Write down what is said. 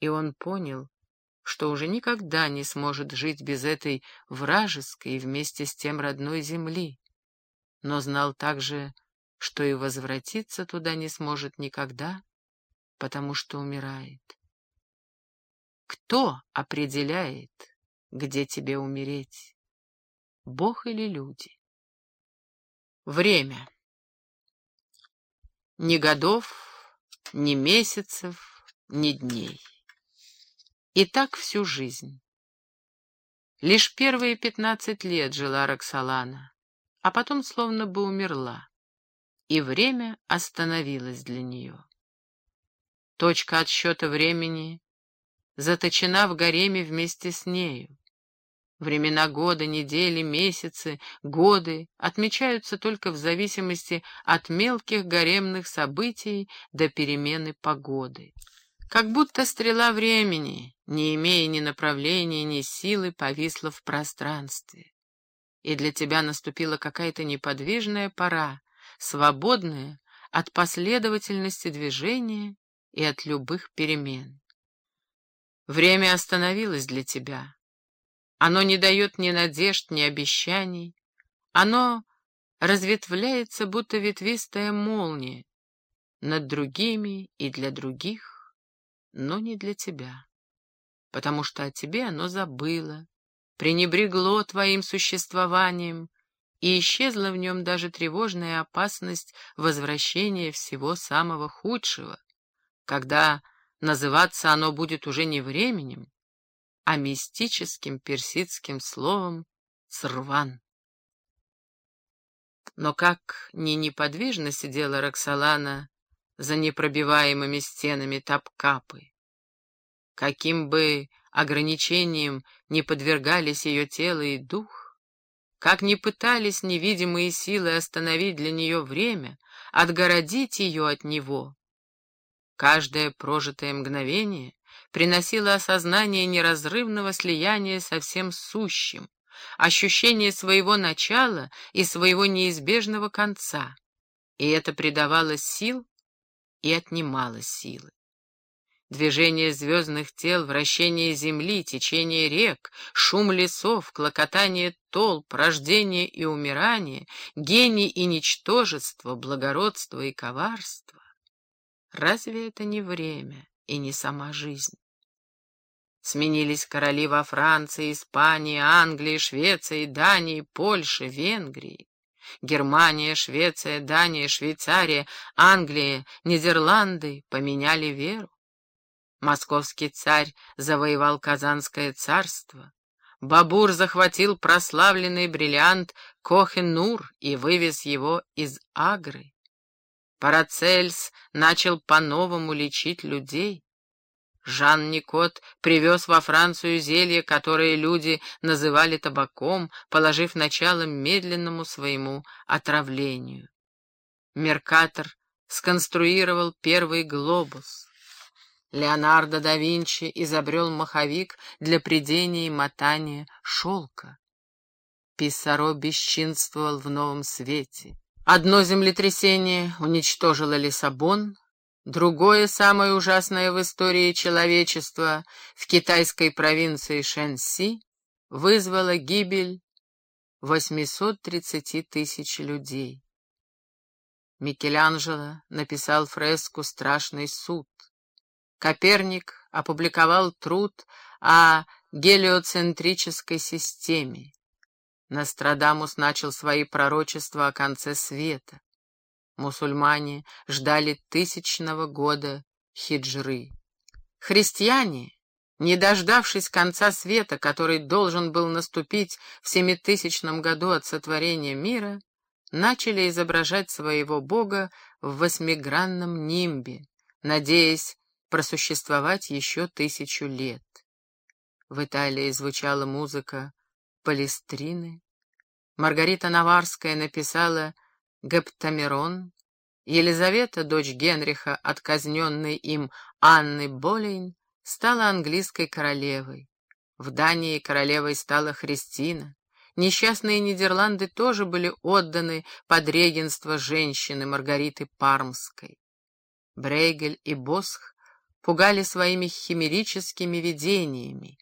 И он понял, что уже никогда не сможет жить без этой вражеской и вместе с тем родной земли, но знал также, что и возвратиться туда не сможет никогда, потому что умирает. Кто определяет, где тебе умереть? Бог или люди? Время. Ни годов, ни месяцев, ни дней. И так всю жизнь. Лишь первые пятнадцать лет жила Роксолана, а потом словно бы умерла, и время остановилось для нее. Точка отсчета времени заточена в гареме вместе с нею. Времена года, недели, месяцы, годы отмечаются только в зависимости от мелких гаремных событий до перемены погоды. Как будто стрела времени, не имея ни направления, ни силы, повисла в пространстве. И для тебя наступила какая-то неподвижная пора, свободная от последовательности движения и от любых перемен. Время остановилось для тебя. Оно не дает ни надежд, ни обещаний. Оно разветвляется, будто ветвистая молния, над другими и для других но не для тебя, потому что о тебе оно забыло, пренебрегло твоим существованием, и исчезла в нем даже тревожная опасность возвращения всего самого худшего, когда называться оно будет уже не временем, а мистическим персидским словом «срван». Но как ни неподвижно сидела Роксолана за непробиваемыми стенами Тапкапы. Каким бы ограничением не подвергались ее тело и дух, как ни пытались невидимые силы остановить для нее время, отгородить ее от него, каждое прожитое мгновение приносило осознание неразрывного слияния со всем сущим, ощущение своего начала и своего неизбежного конца, и это придавало сил и отнимала силы. Движение звездных тел, вращение земли, течение рек, шум лесов, клокотание толп, рождение и умирание, гений и ничтожество, благородство и коварство. Разве это не время и не сама жизнь? Сменились короли во Франции, Испании, Англии, Швеции, Дании, Польше, Венгрии. Германия, Швеция, Дания, Швейцария, Англия, Нидерланды поменяли веру. Московский царь завоевал Казанское царство. Бабур захватил прославленный бриллиант Кохен-Нур и вывез его из Агры. Парацельс начал по-новому лечить людей. Жан-Никот привез во Францию зелье, которое люди называли табаком, положив начало медленному своему отравлению. Меркатор сконструировал первый глобус. Леонардо да Винчи изобрел маховик для придения и мотания шелка. Писсаро бесчинствовал в новом свете. Одно землетрясение уничтожило Лиссабон, Другое, самое ужасное в истории человечества, в китайской провинции Шэньси, вызвало гибель 830 тысяч людей. Микеланджело написал фреску «Страшный суд». Коперник опубликовал труд о гелиоцентрической системе. Нострадамус начал свои пророчества о конце света. Мусульмане ждали тысячного года хиджры. Христиане, не дождавшись конца света, который должен был наступить в семитысячном году от сотворения мира, начали изображать своего бога в восьмигранном нимбе, надеясь просуществовать еще тысячу лет. В Италии звучала музыка Палестрины. Маргарита Наварская написала Гептамирон, Елизавета, дочь Генриха, отказненной им Анны Болейн, стала английской королевой. В Дании королевой стала Христина. Несчастные Нидерланды тоже были отданы под регенство женщины Маргариты Пармской. Брейгель и Босх пугали своими химерическими видениями.